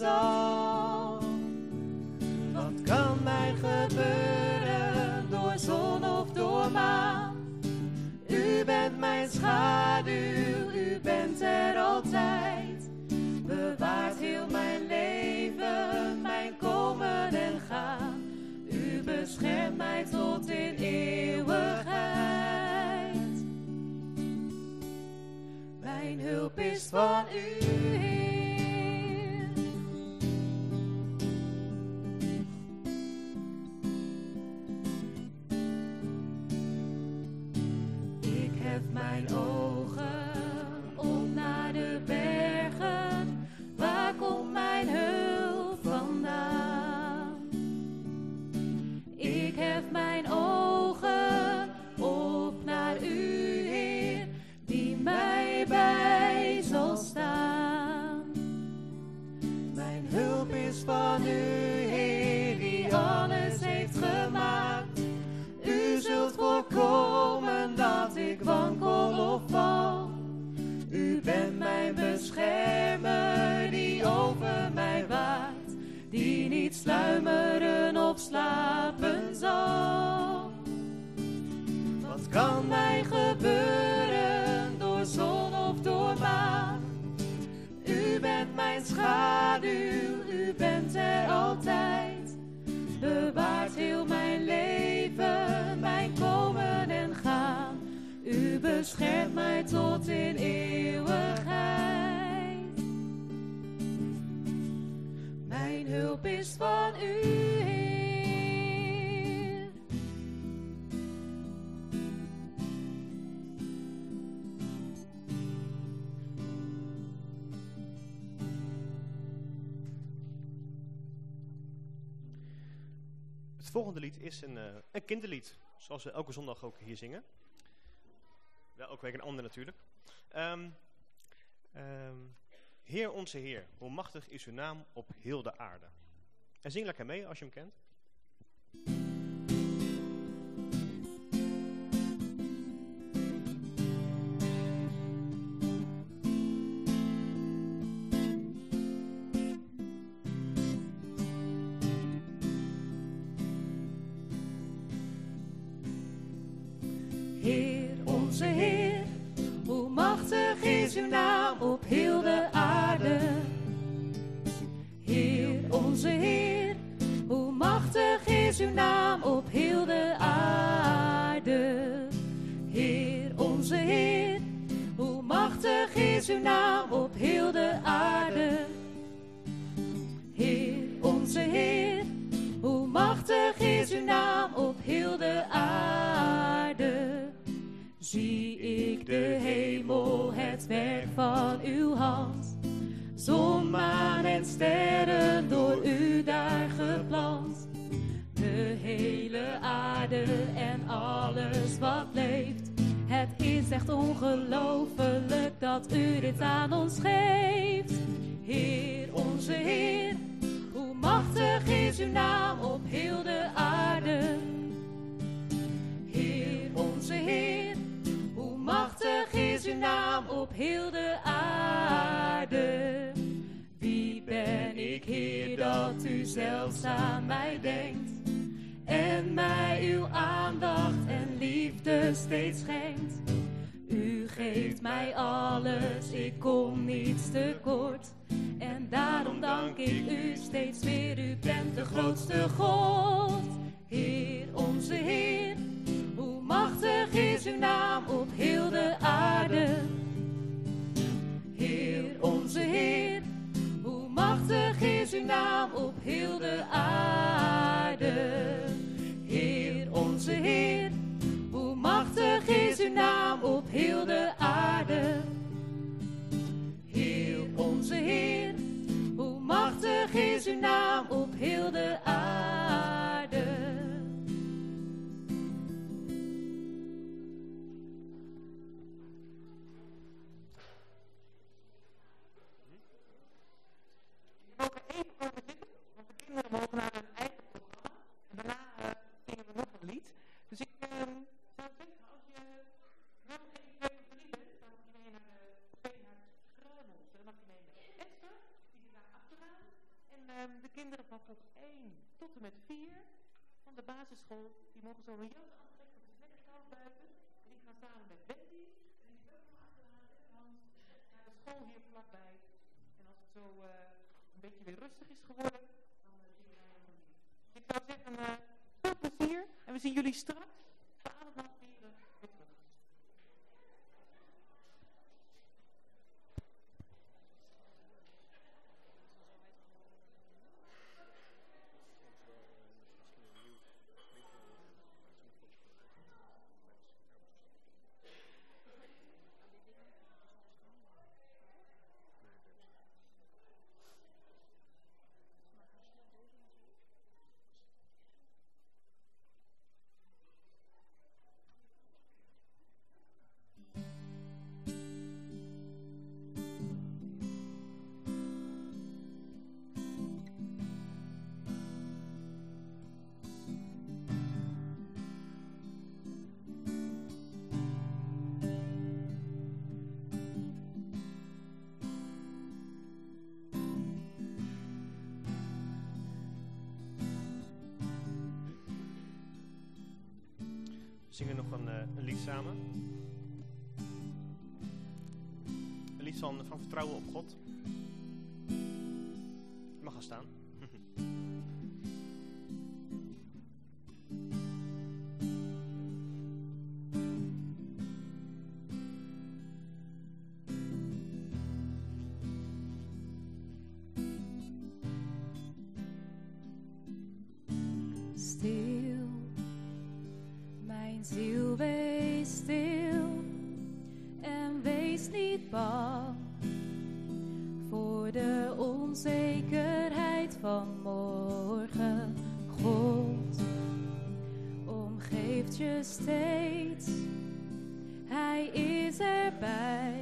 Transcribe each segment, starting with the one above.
Wat kan mij gebeuren door zon of door maan? U bent mijn schaduw, u bent er altijd. Bewaart heel mijn leven, mijn komen en gaan. U beschermt mij tot in eeuwigheid. Mijn hulp is van u, Heer. Schaduw, u bent er altijd. Bewaart heel mijn leven, mijn komen en gaan. U beschermt mij tot in eeuwigheid. Mijn hulp is van u, volgende lied is een, eh, een kinderlied, zoals we elke zondag ook hier zingen. Wel elke week een ander natuurlijk. Ehm, ehm, Heer onze Heer, hoe machtig is uw naam op heel de aarde. En zing lekker mee als je hem kent. Uw Maan en sterren door u daar geplant. De hele aarde en alles wat leeft. Het is echt ongelooflijk dat u dit aan ons geeft. Heer, onze Heer, hoe machtig is uw naam op heel de aarde. Heer, onze Heer, hoe machtig is uw naam op heel de aarde. Dat u zelfs aan mij denkt en mij uw aandacht en liefde steeds schenkt. U geeft mij alles, ik kom niets tekort. En daarom dank ik u steeds weer, u bent de grootste God. Heer, onze Heer, hoe machtig is uw naam op heel de aarde. Heer, onze Heer, machtig is uw naam op heel de aarde. Heer, onze Heer, hoe machtig is uw naam op heel de aarde. Heer, onze Heer, hoe machtig is uw naam op heel de aarde. Kinderen mogen naar hun eigen programma. En daarna zingen we nog een lied. Dus ik ehm, zou zeggen, als je wel even twee of dan mag je mee naar de naar Schranels. En dan mag je mee met Esther, die zit daar achteraan. Ehm, de kinderen van groep 1 tot en met 4 van de basisschool, die mogen zo een jas aantrekken, want is lekker buiten. En die gaan samen met Betty, en die is ook achteraan, en naar de school hier vlakbij. En als het zo eh, een beetje weer rustig is geworden, dan uh, zien we daar helemaal niet. Dus ik zou zeggen, eh veel plezier. En we zien jullie straks, wees niet bang voor de onzekerheid van morgen. God omgeeft je steeds, Hij is erbij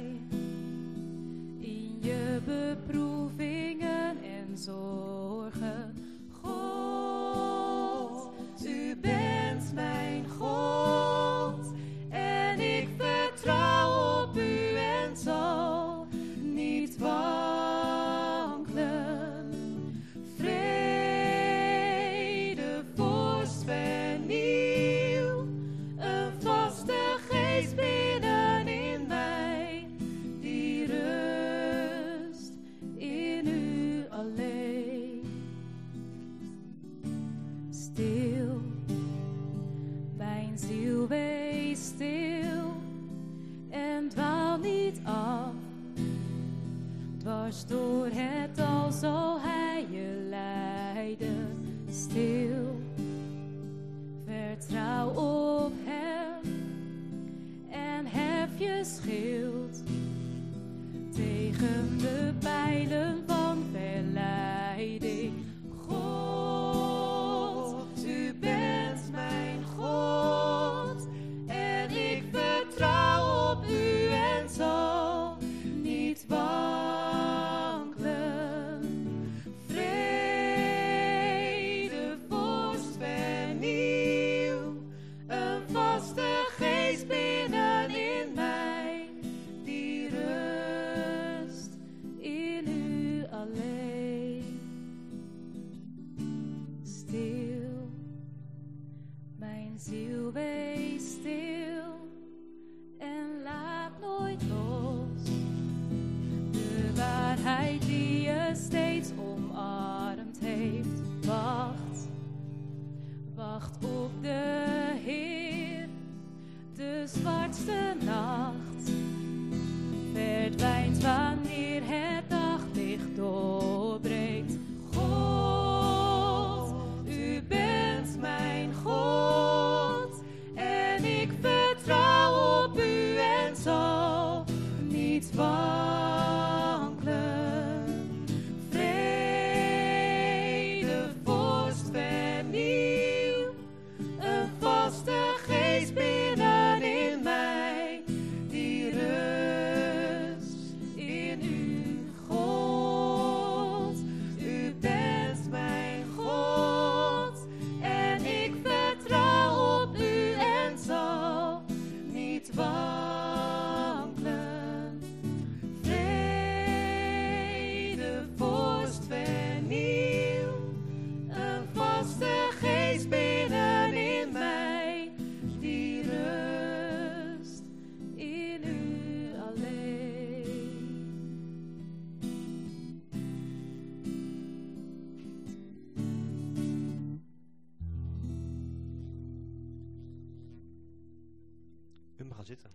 zitten.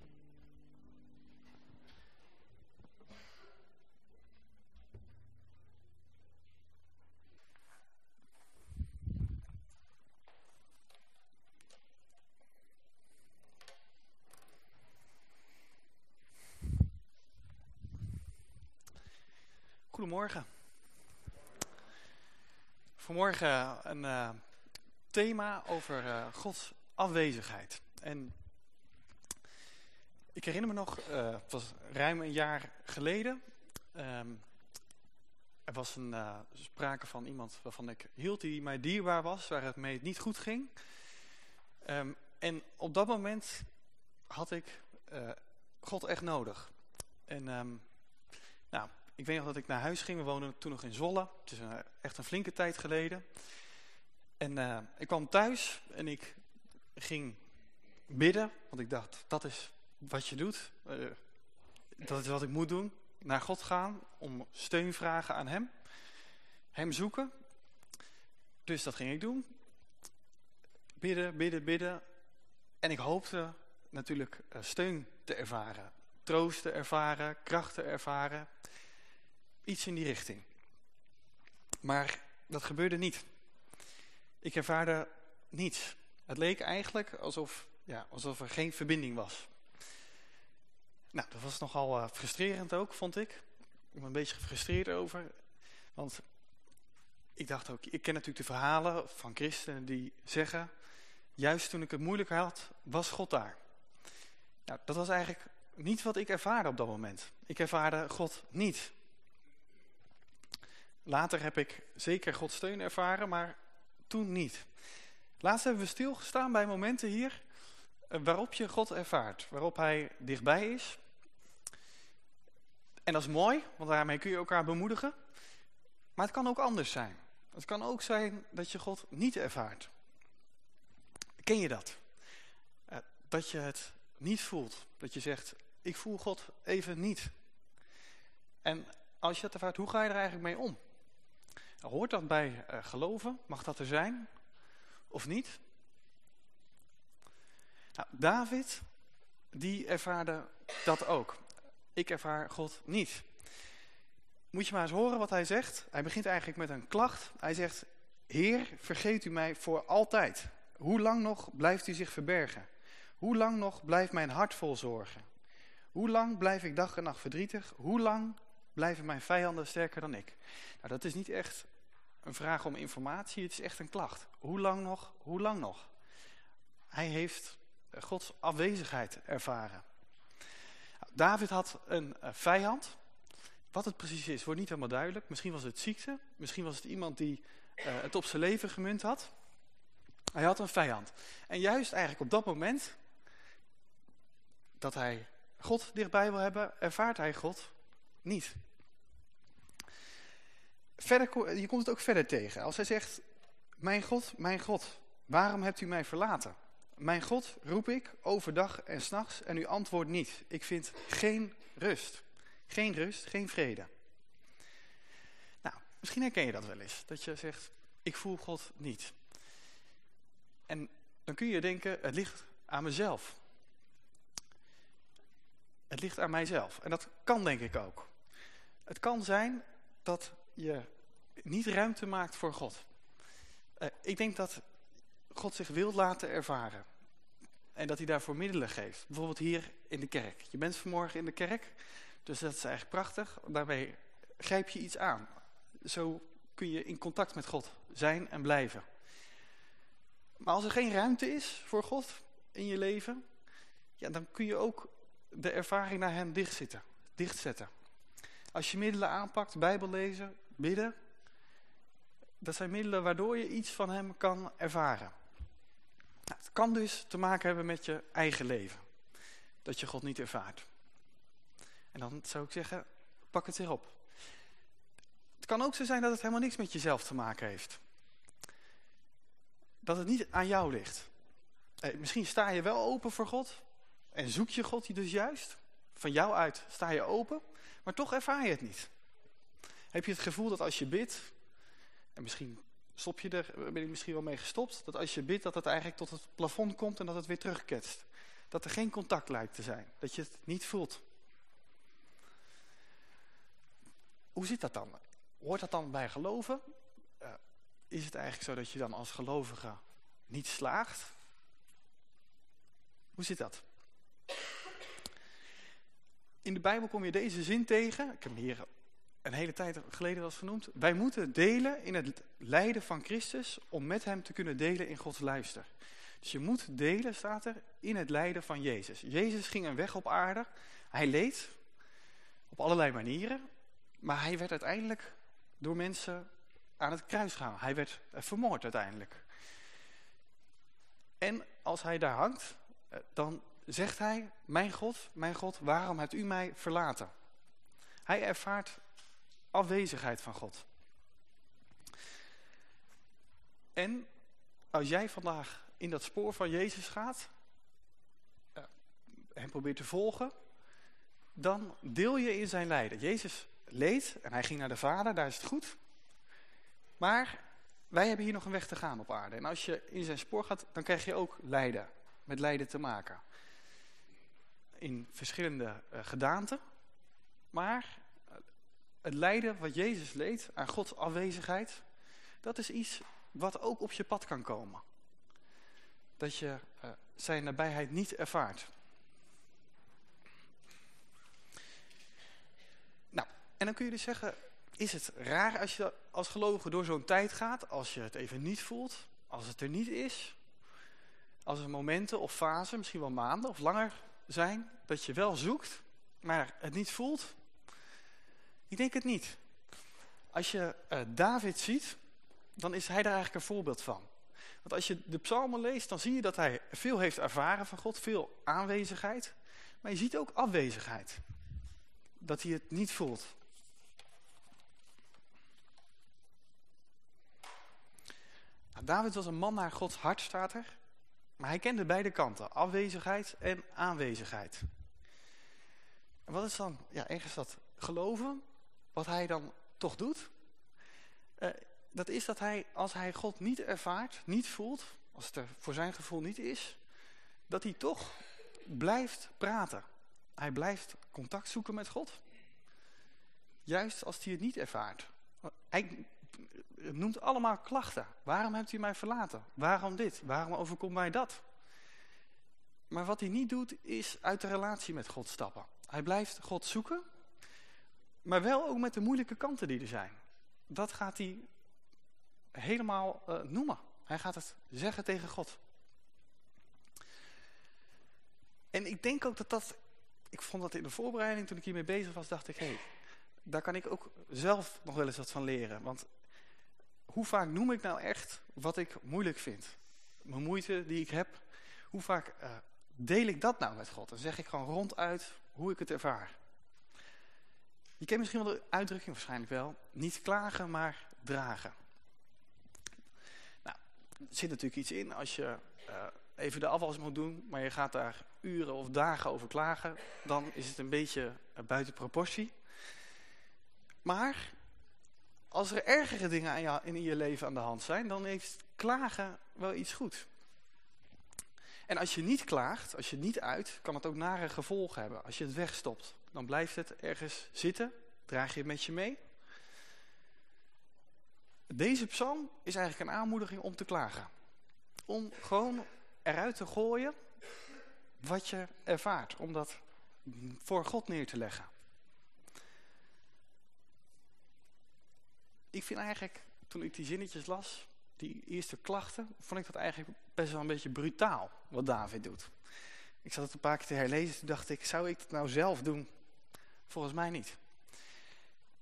Goedemorgen. Vanmorgen een uh, thema over uh, Gods afwezigheid. En ik herinner me nog, uh, het was ruim een jaar geleden. Um, er was een sprake van iemand waarvan ik hield die mij dierbaar was, waar het mee niet goed ging. Um, en op dat moment had ik God echt nodig. En um, nou, ik weet nog dat ik naar huis ging. We woonden toen nog in Zwolle. Het is echt een flinke tijd geleden. En ik kwam thuis en ik ging bidden. Want ik dacht, dat is wat je doet. Uh, dat is wat ik moet doen. Naar God gaan om steun vragen aan hem. Hem zoeken. Dus dat ging ik doen. Bidden, bidden, bidden. En ik hoopte natuurlijk uh, steun te ervaren. Troost te ervaren, kracht te ervaren. Iets in die richting. Maar dat gebeurde niet. Ik ervaarde niets. Het leek eigenlijk alsof, ja, alsof er geen verbinding was. Nou, dat was nogal uh, frustrerend ook, vond ik. Ik ben een beetje gefrustreerd over. Want ik dacht ook, ik ken natuurlijk de verhalen van christenen die zeggen... juist toen ik het moeilijker had, was God daar. Nou, dat was eigenlijk niet wat ik ervaarde op dat moment. Ik ervaarde God niet. Later heb ik zeker Gods steun ervaren, maar toen niet. Laatst hebben we stilgestaan bij momenten hier eh, waarop je God ervaart. Waarop hij dichtbij is. En dat is mooi, want daarmee kun je elkaar bemoedigen. Maar het kan ook anders zijn. Het kan ook zijn dat je God niet ervaart. Ken je dat? Eh, dat je het niet voelt. Dat je zegt, ik voel God even niet. En als je dat ervaart, hoe ga je er eigenlijk mee om? Hoort dat bij uh, geloven? Mag dat er zijn? Of niet? Nou, David, die ervaarde dat ook. Ik ervaar God niet. Moet je maar eens horen wat hij zegt. Hij begint eigenlijk met een klacht. Hij zegt, Heer, vergeet u mij voor altijd. Hoe lang nog blijft u zich verbergen? Hoe lang nog blijft mijn hart vol zorgen? Hoe lang blijf ik dag en nacht verdrietig? Hoe lang blijven mijn vijanden sterker dan ik? Nou, dat is niet echt een vraag om informatie, het is echt een klacht. Hoe lang nog, hoe lang nog? Hij heeft Gods afwezigheid ervaren. David had een eh, vijand. Wat het precies is, wordt niet helemaal duidelijk. Misschien was het ziekte, misschien was het iemand die uh, het op zijn leven gemunt had. Hij had een vijand. En juist eigenlijk op dat moment dat hij God dichtbij wil hebben, ervaart hij God niet verder, je komt het ook verder tegen. Als hij zegt, mijn God, mijn God, waarom hebt u mij verlaten? Mijn God roep ik overdag en s'nachts en u antwoordt niet. Ik vind geen rust. Geen rust, geen vrede. Nou, misschien herken je dat wel eens. Dat je zegt, ik voel God niet. En dan kun je denken, het ligt aan mezelf. Het ligt aan mijzelf. En dat kan denk ik ook. Het kan zijn dat je niet ruimte maakt voor God. Uh, ik denk dat God zich wil laten ervaren. En dat hij daarvoor middelen geeft. Bijvoorbeeld hier in de kerk. Je bent vanmorgen in de kerk. Dus dat is eigenlijk prachtig. Daarmee grijp je iets aan. Zo kun je in contact met God zijn en blijven. Maar als er geen ruimte is voor God in je leven. Ja, dan kun je ook de ervaring naar hem dichtzitten, dichtzetten. Als je middelen aanpakt, bijbel lezen, bidden. Dat zijn middelen waardoor je iets van hem kan ervaren. Nou, het kan dus te maken hebben met je eigen leven. Dat je God niet ervaart. En dan zou ik zeggen, pak het zich op. Het kan ook zo zijn dat het helemaal niks met jezelf te maken heeft. Dat het niet aan jou ligt. Eh, misschien sta je wel open voor God. En zoek je God dus juist. Van jou uit sta je open. Maar toch ervaar je het niet. Heb je het gevoel dat als je bidt, en misschien stop je er, ben ik misschien wel mee gestopt, dat als je bidt dat het eigenlijk tot het plafond komt en dat het weer terugketst. Dat er geen contact lijkt te zijn. Dat je het niet voelt. Hoe zit dat dan? Hoort dat dan bij geloven? Uh, is het eigenlijk zo dat je dan als gelovige niet slaagt? Hoe zit dat? In de Bijbel kom je deze zin tegen. Ik heb hem hier een hele tijd geleden was genoemd. Wij moeten delen in het lijden van Christus om met hem te kunnen delen in Gods luister. Dus je moet delen, staat er, in het lijden van Jezus. Jezus ging een weg op aarde. Hij leed op allerlei manieren. Maar hij werd uiteindelijk door mensen aan het kruis gegaan. Hij werd vermoord uiteindelijk. En als hij daar hangt, eh, dan zegt hij, mijn God, mijn God, waarom hebt u mij verlaten? Hij ervaart afwezigheid van God. En als jij vandaag in dat spoor van Jezus gaat, en probeert te volgen, dan deel je in zijn lijden. Jezus leed en hij ging naar de Vader, daar is het goed. Maar wij hebben hier nog een weg te gaan op aarde. En als je in zijn spoor gaat, dan krijg je ook lijden, met lijden te maken. In verschillende uh, gedaanten. Maar het lijden wat Jezus leed aan Gods afwezigheid, dat is iets wat ook op je pad kan komen. Dat je uh, zijn nabijheid niet ervaart. Nou, en dan kun je dus zeggen, is het raar als je als gelovige door zo'n tijd gaat, als je het even niet voelt, als het er niet is, als er momenten of fasen, misschien wel maanden of langer zijn, dat je wel zoekt, maar het niet voelt? Ik denk het niet. Als je uh, David ziet, dan is hij daar eigenlijk een voorbeeld van. Want als je de psalmen leest, dan zie je dat hij veel heeft ervaren van God, veel aanwezigheid. Maar je ziet ook afwezigheid. Dat hij het niet voelt. Nou, David was een man naar Gods hart, staat er. Maar hij kende beide kanten, afwezigheid en aanwezigheid. En wat is dan, ja, ergens dat geloven, wat hij dan toch doet? Uh, dat is dat hij, als hij God niet ervaart, niet voelt, als het er voor zijn gevoel niet is, dat hij toch blijft praten. Hij blijft contact zoeken met God. Juist als hij het niet ervaart. Hij noemt allemaal klachten. Waarom hebt u mij verlaten? Waarom dit? Waarom overkomt mij dat? Maar wat hij niet doet, is uit de relatie met God stappen. Hij blijft God zoeken, maar wel ook met de moeilijke kanten die er zijn. Dat gaat hij helemaal uh, noemen. Hij gaat het zeggen tegen God. En ik denk ook dat dat... Ik vond dat in de voorbereiding, toen ik hiermee bezig was, dacht ik... hey, daar kan ik ook zelf nog wel eens wat van leren. Want hoe vaak noem ik nou echt wat ik moeilijk vind? Mijn moeite die ik heb. Hoe vaak uh, deel ik dat nou met God? Dan zeg ik gewoon ronduit hoe ik het ervaar. Je kent misschien wel de uitdrukking, waarschijnlijk wel. Niet klagen, maar dragen. Nou, er zit natuurlijk iets in als je uh, even de afwas moet doen, maar je gaat daar uren of dagen over klagen. Dan is het een beetje uh, buiten proportie. Maar als er ergere dingen in je leven aan de hand zijn, dan heeft klagen wel iets goed. En als je niet klaagt, als je niet uit, kan het ook nare gevolgen hebben. Als je het wegstopt, dan blijft het ergens zitten, draag je het met je mee. Deze psalm is eigenlijk een aanmoediging om te klagen. Om gewoon eruit te gooien wat je ervaart. Om dat voor God neer te leggen. Ik vind eigenlijk, toen ik die zinnetjes las, die eerste klachten, vond ik dat eigenlijk best wel een beetje brutaal, wat David doet. Ik zat het een paar keer te herlezen, toen dacht ik, zou ik dat nou zelf doen? Volgens mij niet.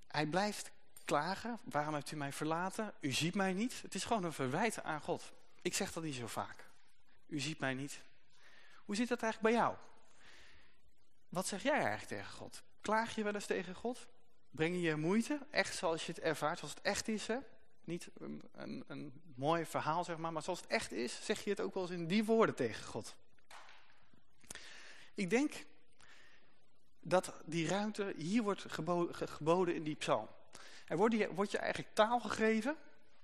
Hij blijft klagen, waarom hebt u mij verlaten? U ziet mij niet. Het is gewoon een verwijt aan God. Ik zeg dat niet zo vaak. U ziet mij niet. Hoe zit dat eigenlijk bij jou? Wat zeg jij eigenlijk tegen God? Klaag je wel eens tegen God? Breng je je moeite, echt zoals je het ervaart, zoals het echt is, hè? Niet een, een, een mooi verhaal, zeg maar, maar zoals het echt is, zeg je het ook wel eens in die woorden tegen God. Ik denk dat die ruimte hier wordt geboden, in die psalm. Er wordt je, eigenlijk taal gegeven.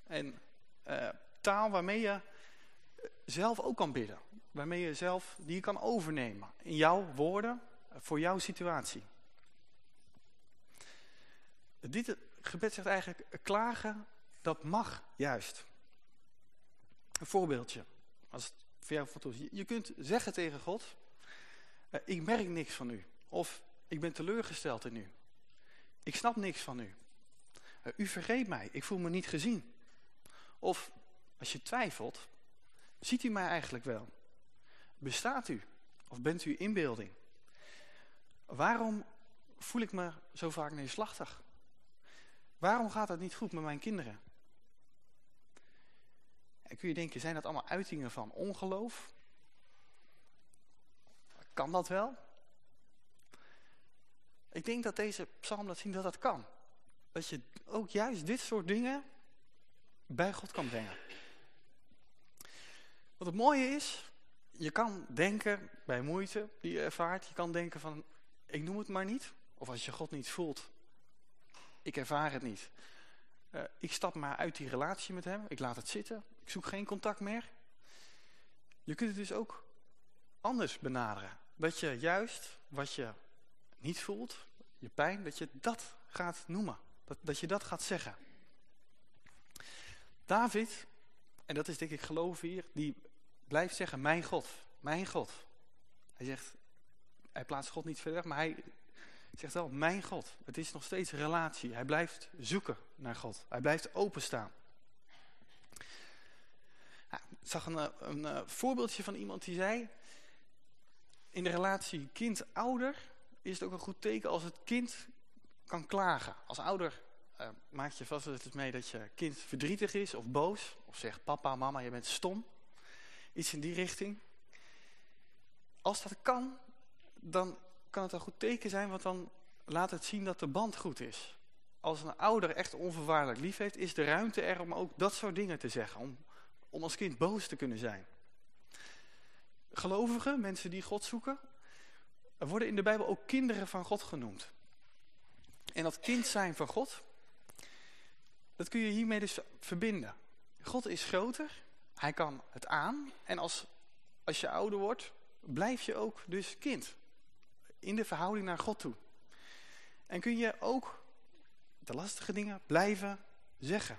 En uh, taal waarmee je zelf ook kan bidden. waarmee je zelf, die je kan overnemen. In jouw woorden, voor jouw situatie. Dit gebed zegt eigenlijk, klagen, dat mag juist. Een voorbeeldje, als het voor jou. Je kunt zeggen tegen God, eh, ik merk niks van u. Of ik ben teleurgesteld in u. Ik snap niks van u. Eh, u vergeet mij, ik voel me niet gezien. Of als je twijfelt, ziet u mij eigenlijk wel? Bestaat u? Of bent u inbeelding? Waarom voel ik me zo vaak neerslachtig? Waarom gaat het niet goed met mijn kinderen? En kun je denken, zijn dat allemaal uitingen van ongeloof? Kan dat wel? Ik denk dat deze psalm laat zien dat dat kan. Dat je ook juist dit soort dingen bij God kan brengen. Wat het mooie is, je kan denken bij moeite die je ervaart, je kan denken van, ik noem het maar niet. Of als je God niet voelt, ik ervaar het niet. Uh, ik stap maar uit die relatie met hem, ik laat het zitten, ik zoek geen contact meer. Je kunt het dus ook anders benaderen. Dat je juist wat je niet voelt, je pijn, dat je dat gaat noemen. Dat, dat je dat gaat zeggen. David, en dat is denk ik geloof hier, die blijft zeggen, mijn God, mijn God. Hij zegt, hij plaatst God niet verder maar hij zegt wel, mijn God. Het is nog steeds relatie. Hij blijft zoeken naar God. Hij blijft openstaan. Nou, ik zag een, een, een voorbeeldje van iemand die zei, in de relatie kind-ouder is het ook een goed teken als het kind kan klagen. Als ouder uh, maak je vast het mee dat je kind verdrietig is of boos. Of zegt papa, mama, je bent stom. Iets in die richting. Als dat kan, dan kan het een goed teken zijn, want dan laat het zien dat de band goed is. Als een ouder echt onverwaardelijk lief heeft, is de ruimte er om ook dat soort dingen te zeggen. Om, om als kind boos te kunnen zijn. Gelovigen, mensen die God zoeken, worden in de Bijbel ook kinderen van God genoemd. En dat kind zijn van God, dat kun je hiermee dus verbinden. God is groter, hij kan het aan. En als, als je ouder wordt, blijf je ook dus kind. In de verhouding naar God toe. En kun je ook de lastige dingen blijven zeggen.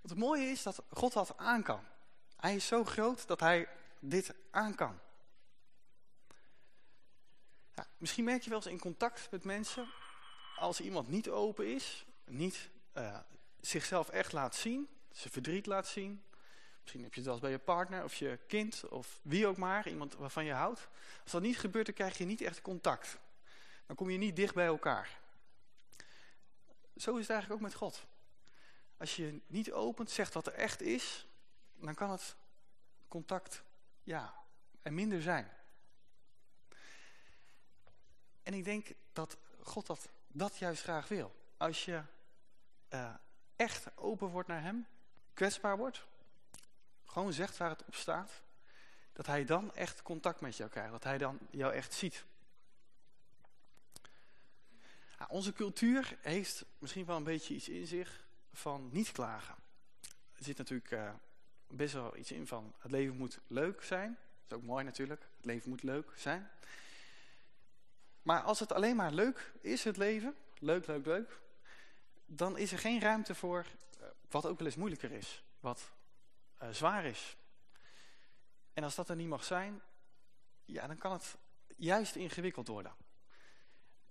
Wat het mooie is dat God dat aan kan. Hij is zo groot dat hij dit aan kan. Ja, misschien merk je wel eens in contact met mensen, als iemand niet open is, niet uh, zichzelf echt laat zien, zijn verdriet laat zien. Misschien heb je het wel eens bij je partner of je kind of wie ook maar, iemand waarvan je houdt. Als dat niet gebeurt, dan krijg je niet echt contact. Dan kom je niet dicht bij elkaar. Zo is het eigenlijk ook met God. Als je niet opent, zegt wat er echt is, dan kan het contact ja, er minder zijn. En ik denk dat God dat, dat juist graag wil. Als je uh, echt open wordt naar hem, kwetsbaar wordt, gewoon zegt waar het op staat, dat hij dan echt contact met jou krijgt. Dat hij dan jou echt ziet. Nou, onze cultuur heeft misschien wel een beetje iets in zich van niet klagen. Er zit natuurlijk uh, best wel iets in van het leven moet leuk zijn. Dat is ook mooi natuurlijk. Het leven moet leuk zijn. Maar als het alleen maar leuk is, het leven, leuk, leuk, leuk, dan is er geen ruimte voor uh, wat ook wel eens moeilijker is, wat uh, zwaar is. En als dat er niet mag zijn, ja, dan kan het juist ingewikkeld worden.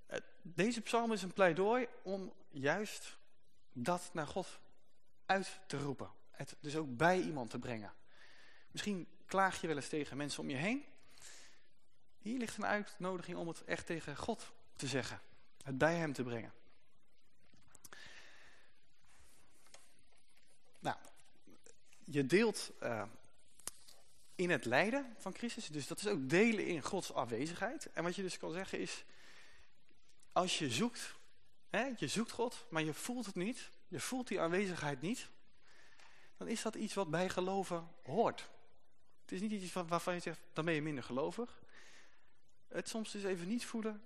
Uh, deze psalm is een pleidooi om juist dat naar God uit te roepen. Het dus ook bij iemand te brengen. Misschien klaag je wel eens tegen mensen om je heen. Hier ligt een uitnodiging om het echt tegen God te zeggen. Het bij hem te brengen. Nou, je deelt uh, in het lijden van Christus. Dus dat is ook delen in Gods afwezigheid. En wat je dus kan zeggen is, als je zoekt, hè, je zoekt God, maar je voelt het niet. Je voelt die aanwezigheid niet. Dan is dat iets wat bij geloven hoort. Het is niet iets waarvan je zegt, dan ben je minder gelovig. Het soms dus even niet voelen,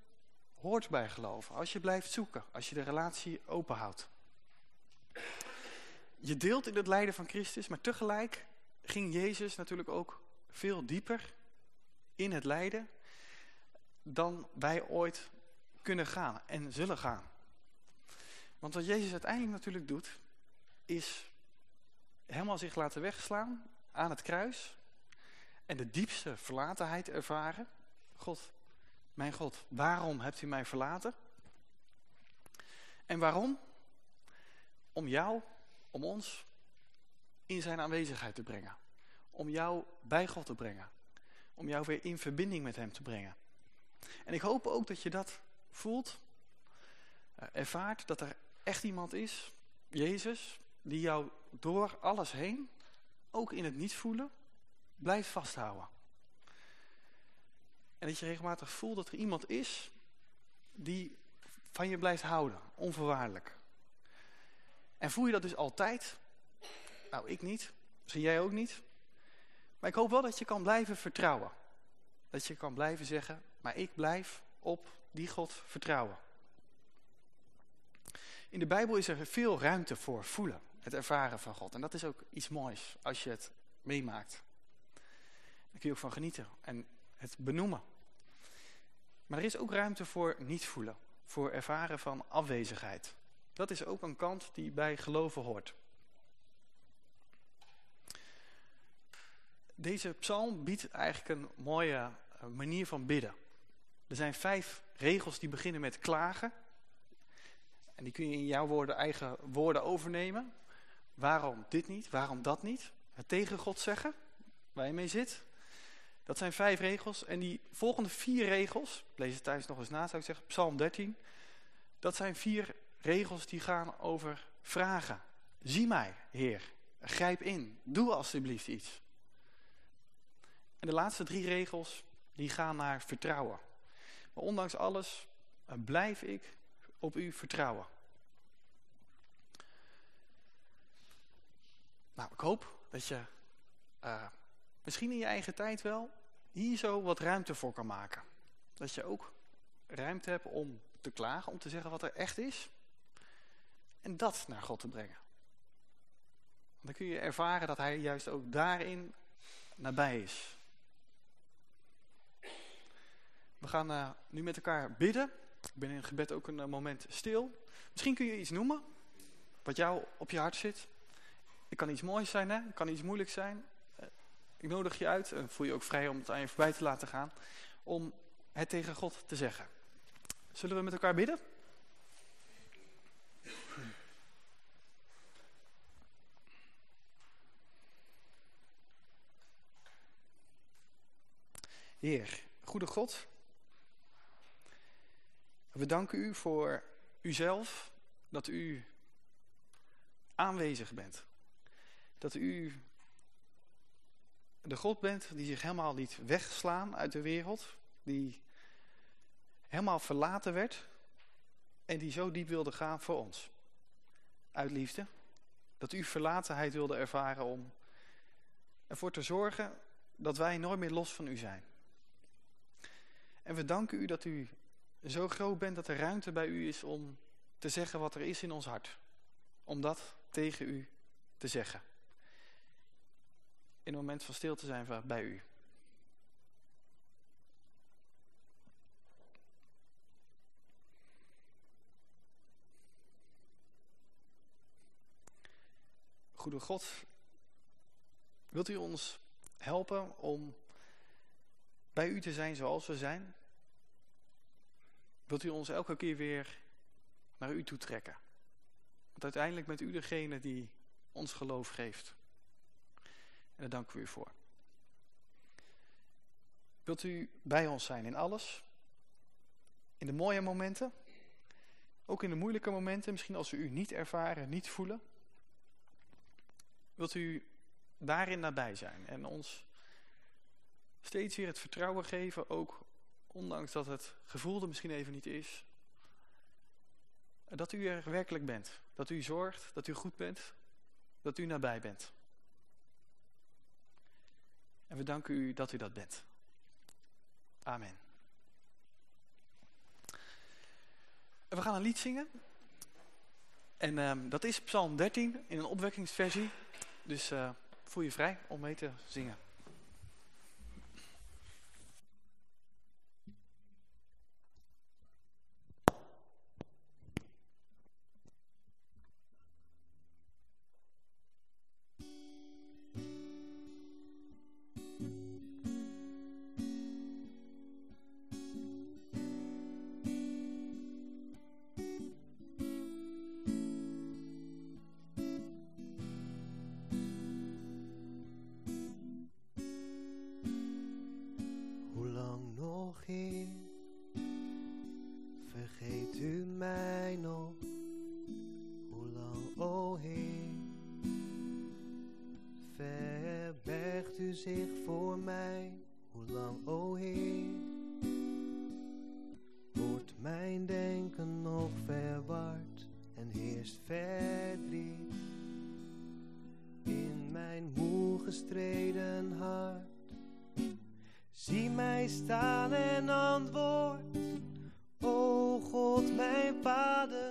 hoort bij geloven. Als je blijft zoeken, als je de relatie openhoudt. Je deelt in het lijden van Christus, maar tegelijk ging Jezus natuurlijk ook veel dieper in het lijden dan wij ooit kunnen gaan en zullen gaan. Want wat Jezus uiteindelijk natuurlijk doet, is helemaal zich laten wegslaan aan het kruis en de diepste verlatenheid ervaren. God, mijn God, waarom hebt u mij verlaten? En waarom? Om jou, om ons, in zijn aanwezigheid te brengen. Om jou bij God te brengen. Om jou weer in verbinding met hem te brengen. En ik hoop ook dat je dat voelt, eh, ervaart, dat er echt iemand is, Jezus, die jou door alles heen, ook in het niet voelen, blijft vasthouden. En dat je regelmatig voelt dat er iemand is die van je blijft houden, onvoorwaardelijk. En voel je dat dus altijd? Nou, ik niet. Misschien jij ook niet. Maar ik hoop wel dat je kan blijven vertrouwen. Dat je kan blijven zeggen, maar ik blijf op die God vertrouwen. In de Bijbel is er veel ruimte voor voelen, het ervaren van God. En dat is ook iets moois als je het meemaakt. Daar kun je ook van genieten en het benoemen. Maar er is ook ruimte voor niet voelen, voor ervaren van afwezigheid. Dat is ook een kant die bij geloven hoort. Deze psalm biedt eigenlijk een mooie eh, manier van bidden. Er zijn vijf regels die beginnen met klagen. En die kun je in jouw woorden, eigen woorden overnemen. Waarom dit niet? Waarom dat niet? Het tegen God zeggen, waar je mee zit. Dat zijn vijf regels. En die volgende vier regels, lees het thuis nog eens na zou ik zeggen, Psalm 13. Dat zijn vier regels die gaan over vragen. Zie mij, Heer. Grijp in. Doe alstublieft iets. En de laatste drie regels, die gaan naar vertrouwen. Maar ondanks alles eh, blijf ik op u vertrouwen. Nou, ik hoop dat je uh, misschien in je eigen tijd wel hier zo wat ruimte voor kan maken. Dat je ook ruimte hebt om te klagen, om te zeggen wat er echt is. En dat naar God te brengen. Dan kun je ervaren dat hij juist ook daarin nabij is. We gaan uh, nu met elkaar bidden. Ik ben in het gebed ook een uh, moment stil. Misschien kun je iets noemen wat jou op je hart zit. Het kan iets moois zijn, hè? het kan iets moeilijks zijn. Ik nodig je uit, en voel je ook vrij om het aan je voorbij te laten gaan, om het tegen God te zeggen. Zullen we met elkaar bidden? Heer, goede God, we danken u voor uzelf, dat u aanwezig bent. Dat u de God bent die zich helemaal liet wegslaan uit de wereld. Die helemaal verlaten werd. En die zo diep wilde gaan voor ons. Uit liefde. Dat u verlatenheid wilde ervaren om ervoor te zorgen dat wij nooit meer los van u zijn. En we danken u dat u zo groot bent dat er ruimte bij u is om te zeggen wat er is in ons hart. Om dat tegen u te zeggen. In een moment van stil te zijn bij u. Goede God, wilt u ons helpen om bij u te zijn zoals we zijn? Wilt u ons elke keer weer naar u toe trekken? Want uiteindelijk bent u degene die ons geloof geeft. Daar danken we u voor. Wilt u bij ons zijn in alles? In de mooie momenten? Ook in de moeilijke momenten, misschien als we u niet ervaren, niet voelen? Wilt u daarin nabij zijn en ons steeds weer het vertrouwen geven, ook ondanks dat het gevoel er misschien even niet is, dat u er werkelijk bent. Dat u zorgt, dat u goed bent, dat u nabij bent. En we danken u dat u dat bent. Amen. We gaan een lied zingen. En ehm, dat is Psalm 13 in een opwekkingsversie. Dus eh, voel je vrij om mee te zingen. zich voor mij, hoe lang, o Heer? Wordt mijn denken nog verward en heerst verdriet in mijn moe gestreden hart? Zie mij staan en antwoord, o God, mijn Vader.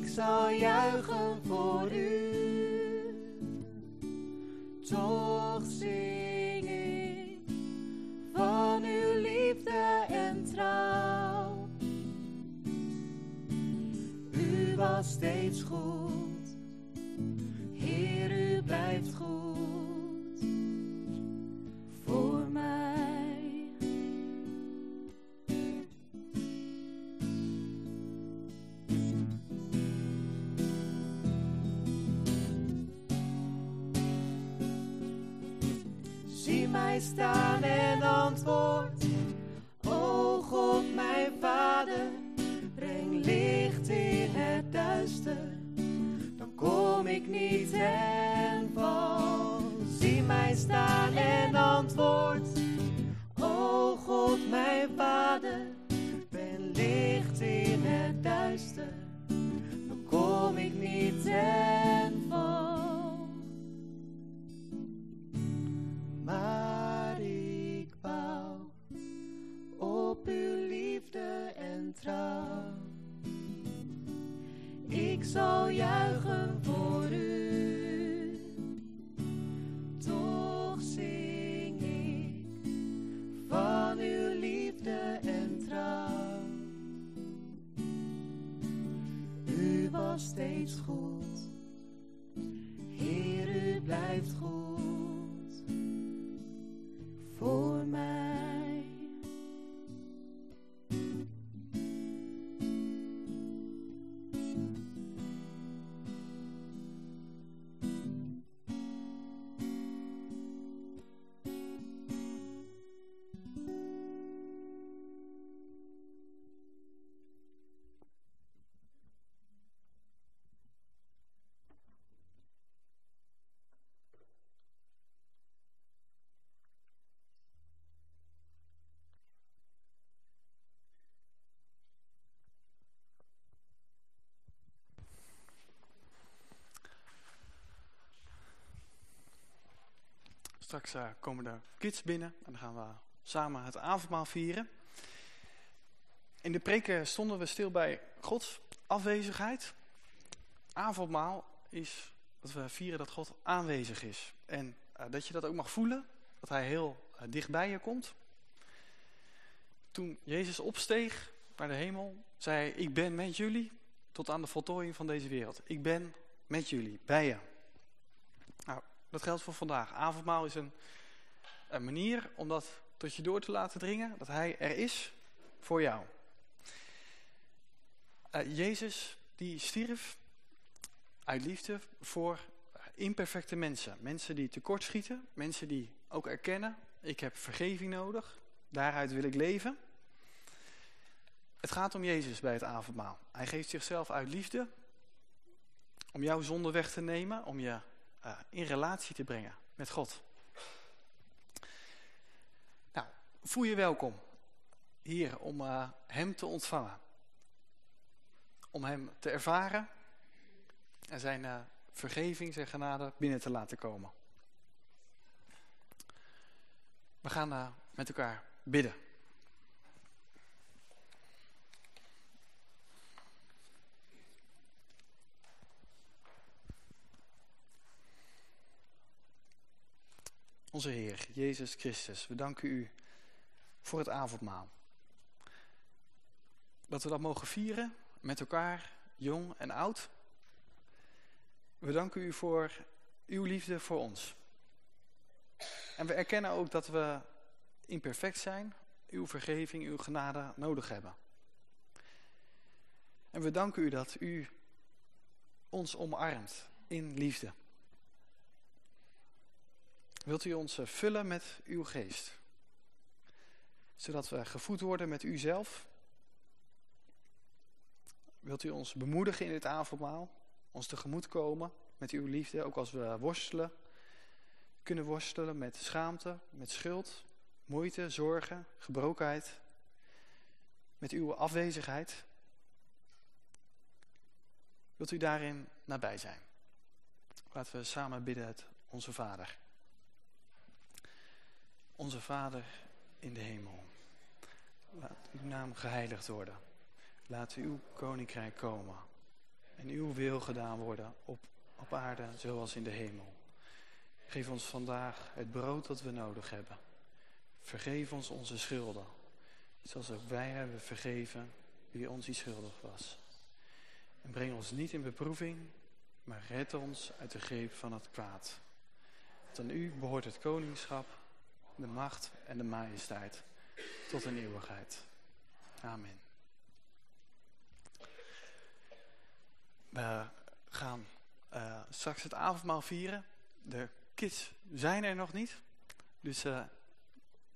ik zal juichen voor u. Toch zing ik van uw liefde en trouw. U was steeds goed, Heer, u blijft goed. is goed. Straks eh, komen de kids binnen en dan gaan we samen het avondmaal vieren. In de preken stonden we stil bij Gods afwezigheid. Avondmaal is dat we vieren dat God aanwezig is. En eh, dat je dat ook mag voelen, dat hij heel eh, dichtbij je komt. Toen Jezus opsteeg naar de hemel, zei hij, ik ben met jullie tot aan de voltooiing van deze wereld. Ik ben met jullie, bij je. Dat geldt voor vandaag. Avondmaal is een, een manier om dat tot je door te laten dringen. Dat hij er is voor jou. Uh, Jezus die stierf uit liefde voor imperfecte mensen. Mensen die tekortschieten. Mensen die ook erkennen, ik heb vergeving nodig. Daaruit wil ik leven. Het gaat om Jezus bij het avondmaal. Hij geeft zichzelf uit liefde om jouw zonde weg te nemen, om je uh, in relatie te brengen met God. Nou, voel je welkom hier om uh, hem te ontvangen. Om hem te ervaren en zijn uh, vergeving, zijn genade binnen te laten komen. We gaan met elkaar bidden. Onze Heer, Jezus Christus, we danken u voor het avondmaal. Dat we dat mogen vieren met elkaar, jong en oud. We danken u voor uw liefde voor ons. En we erkennen ook dat we imperfect zijn, uw vergeving, uw genade nodig hebben. En we danken u dat u ons omarmt in liefde. Wilt u ons vullen met uw geest? Zodat we gevoed worden met u zelf? Wilt u ons bemoedigen in dit avondmaal? Ons tegemoet komen met uw liefde, ook als we worstelen? Kunnen worstelen met schaamte, met schuld, moeite, zorgen, gebrokenheid? Met uw afwezigheid? Wilt u daarin nabij zijn? Laten we samen bidden het Onze Vader. Onze Vader in de hemel. Laat uw naam geheiligd worden. Laat uw koninkrijk komen. En uw wil gedaan worden op, op aarde zoals in de hemel. Geef ons vandaag het brood dat we nodig hebben. Vergeef ons onze schulden. Zoals ook wij hebben vergeven wie ons iets schuldig was. En breng ons niet in beproeving, maar red ons uit de greep van het kwaad. Want aan u behoort het koningschap de macht en de majesteit tot een eeuwigheid. Amen. We gaan uh, straks het avondmaal vieren. De kids zijn er nog niet. Dus uh,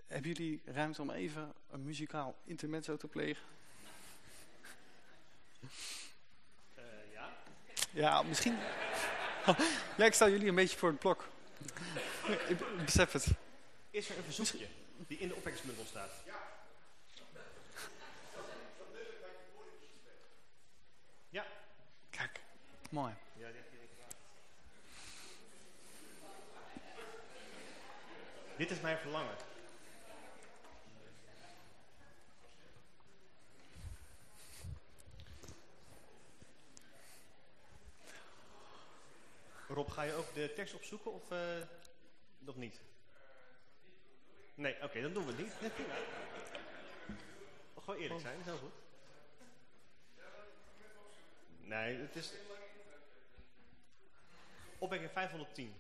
hebben jullie ruimte om even een muzikaal intermezzo te plegen? Uh, ja. Ja, misschien... ja, ik jullie een beetje voor het blok. ik besef het. Is er een verzoekje die in de opwekkingsbundel staat? Ja. Ja. Kijk, mooi. Ja, Dit is mijn verlangen. Rob, ga je ook de tekst opzoeken of uh, nog niet? Nee, oké, okay, dan doen we het niet. Nee, Gewoon eerlijk zijn, is heel goed. Nee, het is... Opwekking 510.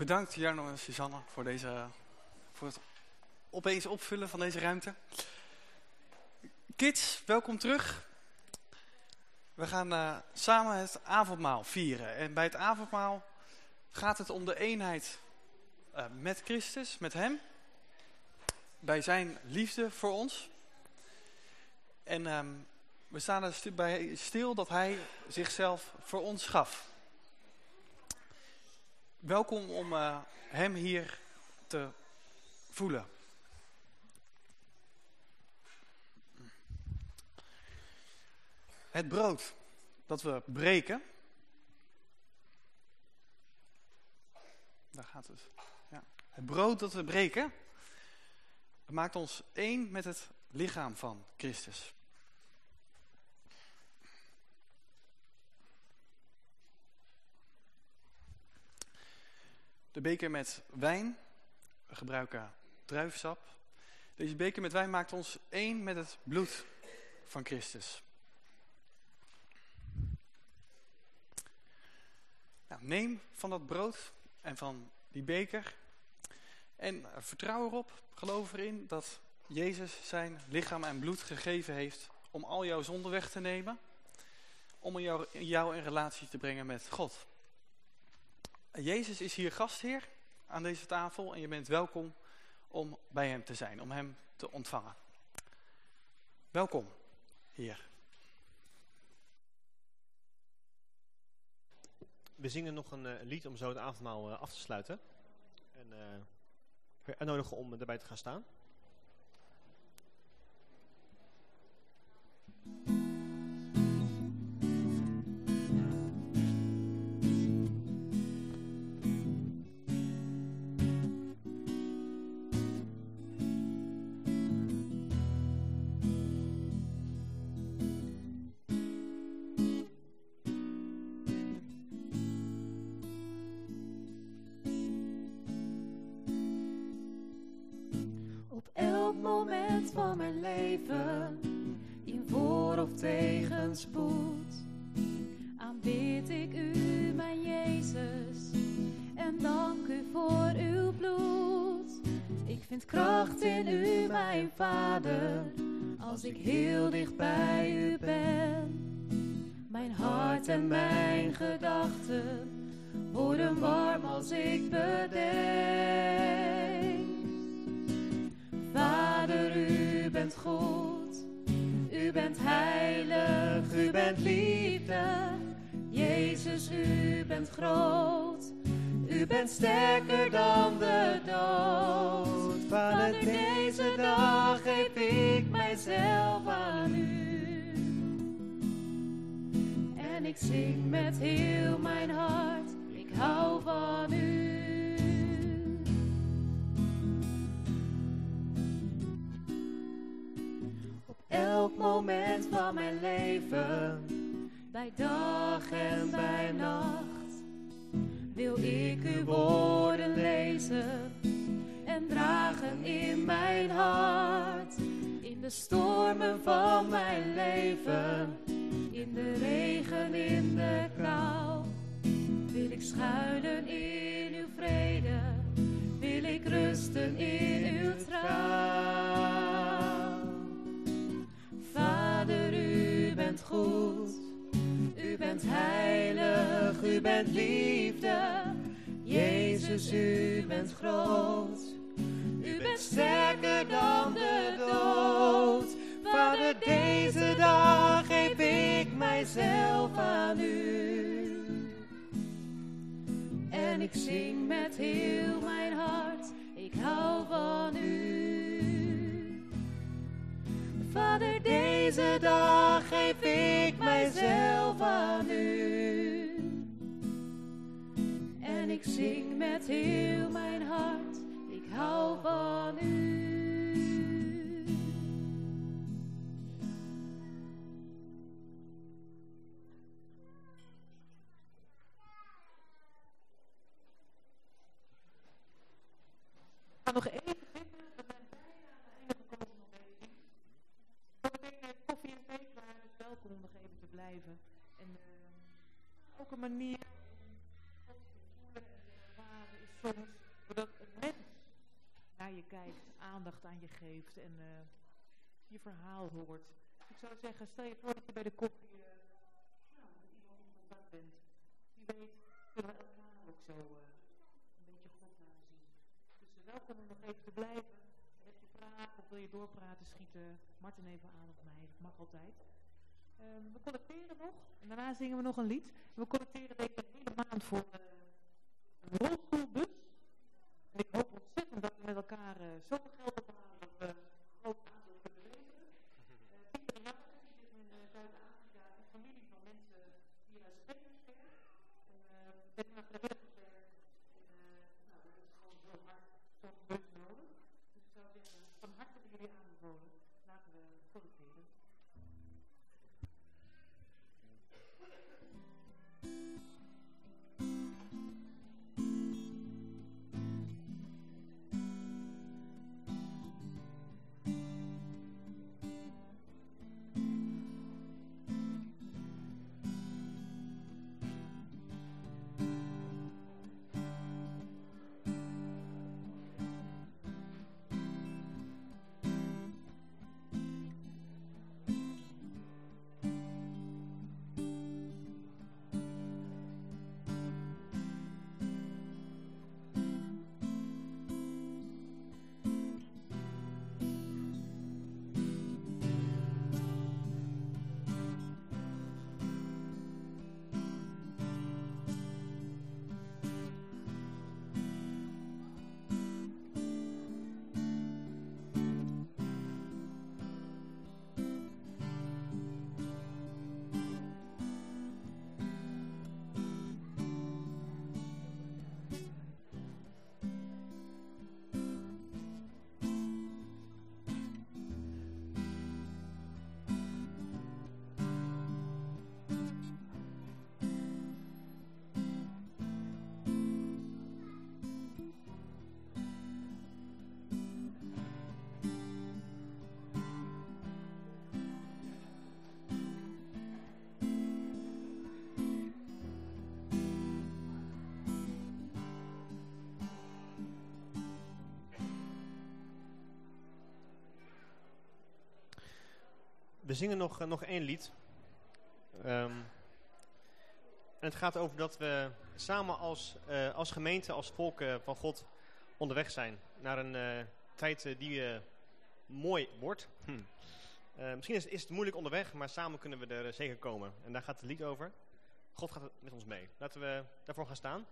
Bedankt Jarno en Suzanne voor, deze, voor het opeens opvullen van deze ruimte. Kids, welkom terug. We gaan uh, samen het avondmaal vieren. En bij het avondmaal gaat het om de eenheid uh, met Christus, met hem. Bij zijn liefde voor ons. En um, we staan er bij stil dat hij zichzelf voor ons gaf. Welkom om uh, hem hier te voelen. Het brood dat we breken. Daar gaat het. Ja. Het brood dat we breken. maakt ons één met het lichaam van Christus. De beker met wijn. We gebruiken druifsap. Deze beker met wijn maakt ons één met het bloed van Christus. Nou, neem van dat brood en van die beker. En vertrouw erop, geloof erin dat Jezus zijn lichaam en bloed gegeven heeft om al jouw zonden weg te nemen. Om jou in relatie te brengen met God. Jezus is hier gastheer aan deze tafel en je bent welkom om bij hem te zijn, om hem te ontvangen. Welkom hier. We zingen nog een uh, lied om zo het avondmaal uh, af te sluiten. En uh, weer uitnodigen om erbij te gaan staan. Van mijn leven, in voor- of tegenspoed, aanbid ik u, mijn Jezus, en dank u voor uw bloed. Ik vind kracht in u, mijn Vader, als ik heel dicht bij u ben. Mijn hart en mijn gedachten worden warm als ik bedenk. U bent goed, u bent heilig, u bent liefde. Jezus, u bent groot, u bent sterker dan de dood. Vader, deze dag geef ik mijzelf aan u. En ik zing met heel mijn hart, ik hou van u. elk moment van mijn leven, bij dag en bij nacht, wil ik uw woorden lezen en dragen in mijn hart. In de stormen van mijn leven, in de regen, in de kou, wil ik schuilen in uw vrede, wil ik rusten in bent heilig, u bent liefde. Jezus, u bent groot. U bent sterker dan de dood. Vader, deze dag geef ik mijzelf aan u. En ik zing met heel mijn hart, ik hou van u. Vader, deze dag geef ik mijzelf aan u. En ik zing met heel mijn hart, ik hou van u. Nog even zitten. We zijn bijna aan het einde gekomen van deze dienst. Zometeen heeft koffie en thee klaar, dus welkom om nog even te blijven. En eh, ook een manier om te voelen en te ervaren is soms doordat een mens naar je kijkt, aandacht aan je geeft en eh, je verhaal hoort. Ik zou zeggen, stel je voor dat je bij de koffie eh, nou, met iemand in contact bent. Wie weet kunnen we elkaar ook zo eh, een beetje God laten zien. Dus eh, welkom om nog even te blijven. Heb je vragen of wil je doorpraten, schieten Martin even aan of mij. Dat mag altijd. Ehm, we collecteren nog en daarna zingen we nog een lied. We collecteren deze hele maand voor eh, een rolstoelbus. En ik hoop ontzettend dat we met elkaar eh, zoveel geld ophalen dat we een groot aantal kunnen leveren. Pieter die zit in eh, Zuid-Afrika, een familie van mensen. En uh, ben naar uh, nou, dat is gewoon zo hard zo'n bus nodig. Dus ik zou zeggen, van harte jullie aanbevolen. We zingen nog, eh, nog één lied. Ehm, en het gaat over dat we samen als, eh, als gemeente, als volk eh, van God onderweg zijn. Naar een tijd die mooi wordt. Hm. Misschien is, is het moeilijk onderweg, maar samen kunnen we er zeker komen. En daar gaat het lied over. God gaat met ons mee. Laten we daarvoor gaan staan.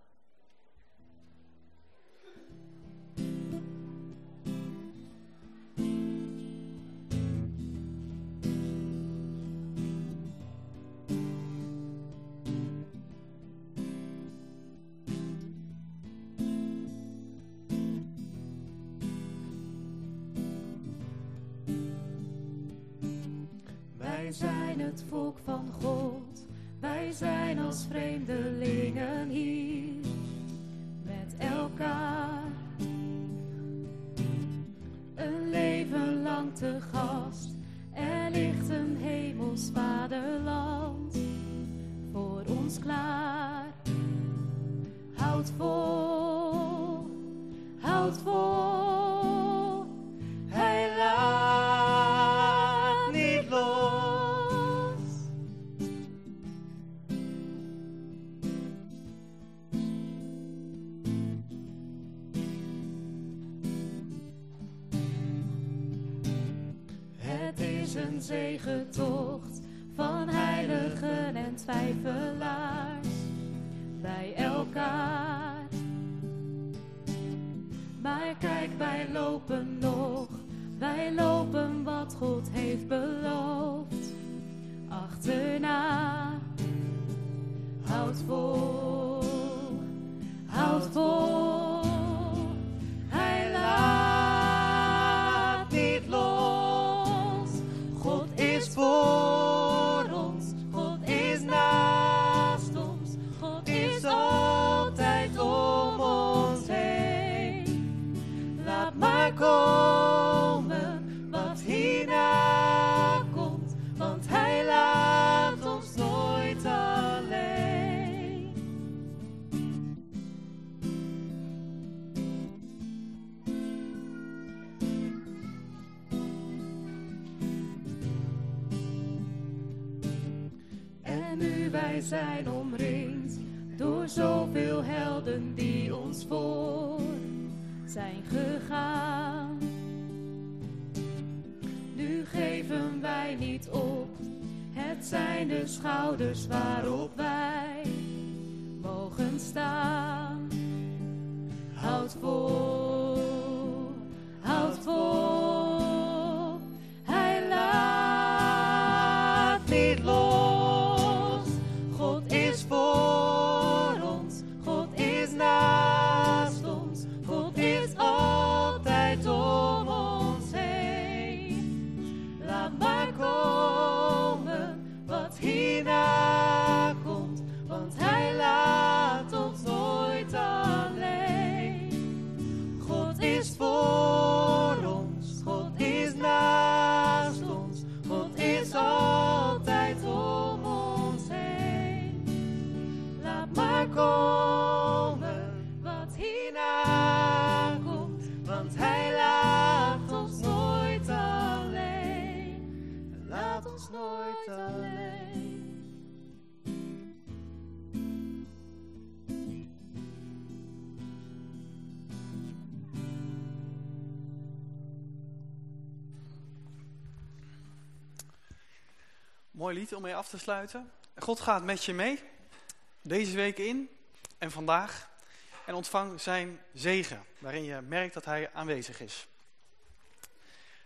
Het volk van God, wij zijn als vreemdelingen hier een zegentocht van heiligen en twijfelaars bij elkaar. Maar kijk, wij lopen nog, wij lopen wat God heeft beloofd. Achterna, houd vol, schouders waarop om mee af te sluiten. God gaat met je mee, deze week in en vandaag. En ontvang zijn zegen, waarin je merkt dat hij aanwezig is.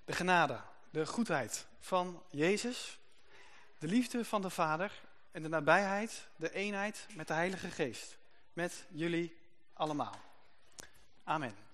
De genade, de goedheid van Jezus, de liefde van de Vader en de nabijheid, de eenheid met de Heilige Geest. Met jullie allemaal. Amen.